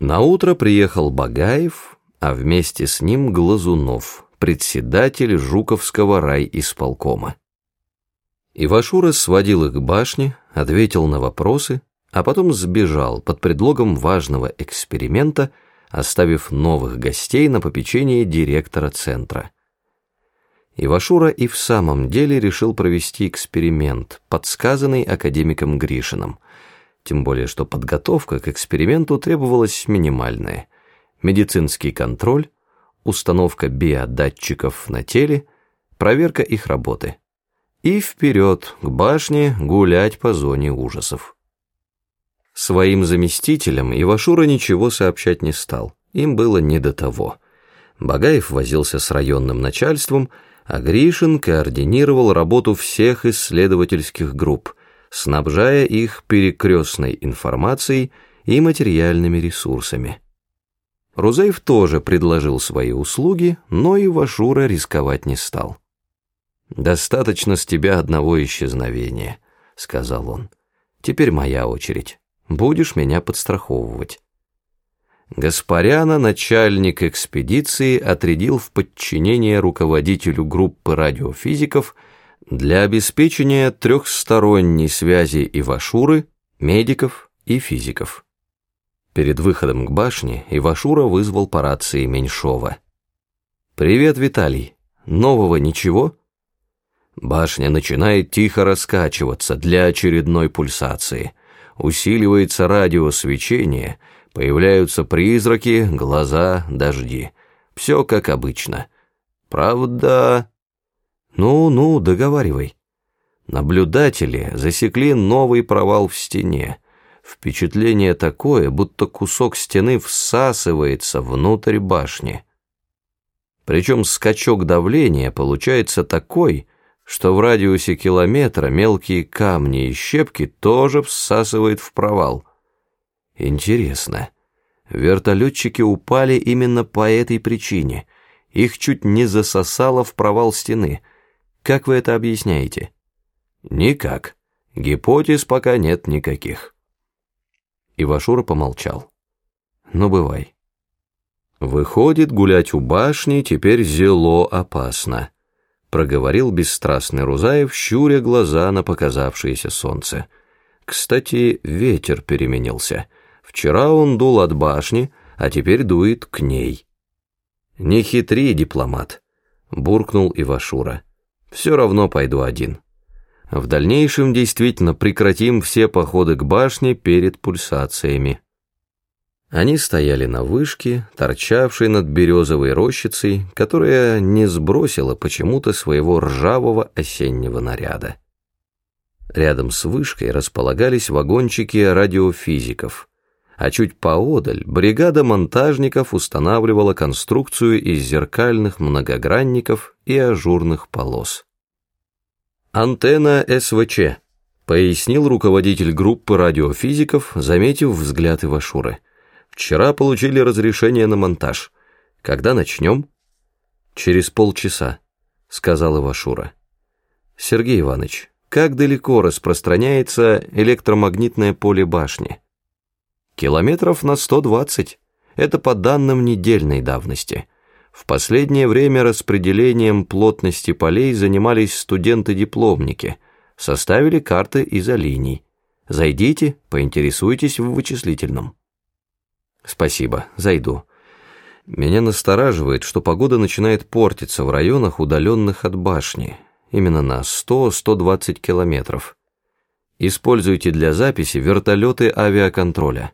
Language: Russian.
На утро приехал Багаев, а вместе с ним Глазунов, председатель Жуковского райисполкома. Ивашура сводил их к башне, ответил на вопросы, а потом сбежал под предлогом важного эксперимента, оставив новых гостей на попечение директора центра. Ивашура и в самом деле решил провести эксперимент, подсказанный академиком Гришиным – тем более что подготовка к эксперименту требовалась минимальная. Медицинский контроль, установка биодатчиков на теле, проверка их работы. И вперед, к башне, гулять по зоне ужасов. Своим заместителям Ивашура ничего сообщать не стал, им было не до того. Багаев возился с районным начальством, а Гришин координировал работу всех исследовательских групп – снабжая их перекрестной информацией и материальными ресурсами. Рузаев тоже предложил свои услуги, но и Вашура рисковать не стал. «Достаточно с тебя одного исчезновения», — сказал он. «Теперь моя очередь. Будешь меня подстраховывать». Гаспаряна, начальник экспедиции, отрядил в подчинение руководителю группы радиофизиков — для обеспечения трехсторонней связи Ивашуры, медиков и физиков. Перед выходом к башне Ивашура вызвал по рации Меньшова. «Привет, Виталий. Нового ничего?» Башня начинает тихо раскачиваться для очередной пульсации. Усиливается радиосвечение, появляются призраки, глаза, дожди. Все как обычно. Правда... Ну-ну, договаривай. Наблюдатели засекли новый провал в стене. Впечатление такое, будто кусок стены всасывается внутрь башни. Причем скачок давления получается такой, что в радиусе километра мелкие камни и щепки тоже всасывает в провал. Интересно, вертолетчики упали именно по этой причине. Их чуть не засосало в провал стены — как вы это объясняете? Никак. Гипотез пока нет никаких. Ивашура помолчал. Ну, бывай. Выходит, гулять у башни теперь зело опасно, проговорил бесстрастный Рузаев, щуря глаза на показавшееся солнце. Кстати, ветер переменился. Вчера он дул от башни, а теперь дует к ней. Не хитри, дипломат, буркнул Ивашура. Все равно пойду один. В дальнейшем действительно прекратим все походы к башне перед пульсациями. Они стояли на вышке, торчавшей над березовой рощицей, которая не сбросила почему-то своего ржавого осеннего наряда. Рядом с вышкой располагались вагончики радиофизиков, а чуть поодаль бригада монтажников устанавливала конструкцию из зеркальных многогранников и ажурных полос. «Антенна СВЧ», — пояснил руководитель группы радиофизиков, заметив взгляд Ивашуры. «Вчера получили разрешение на монтаж. Когда начнем?» «Через полчаса», — сказал Ивашура. «Сергей Иванович, как далеко распространяется электромагнитное поле башни?» «Километров на 120. Это по данным недельной давности». В последнее время распределением плотности полей занимались студенты-дипломники, составили карты изолиний. Зайдите, поинтересуйтесь в вычислительном. Спасибо, зайду. Меня настораживает, что погода начинает портиться в районах, удаленных от башни, именно на 100-120 километров. Используйте для записи вертолеты авиаконтроля.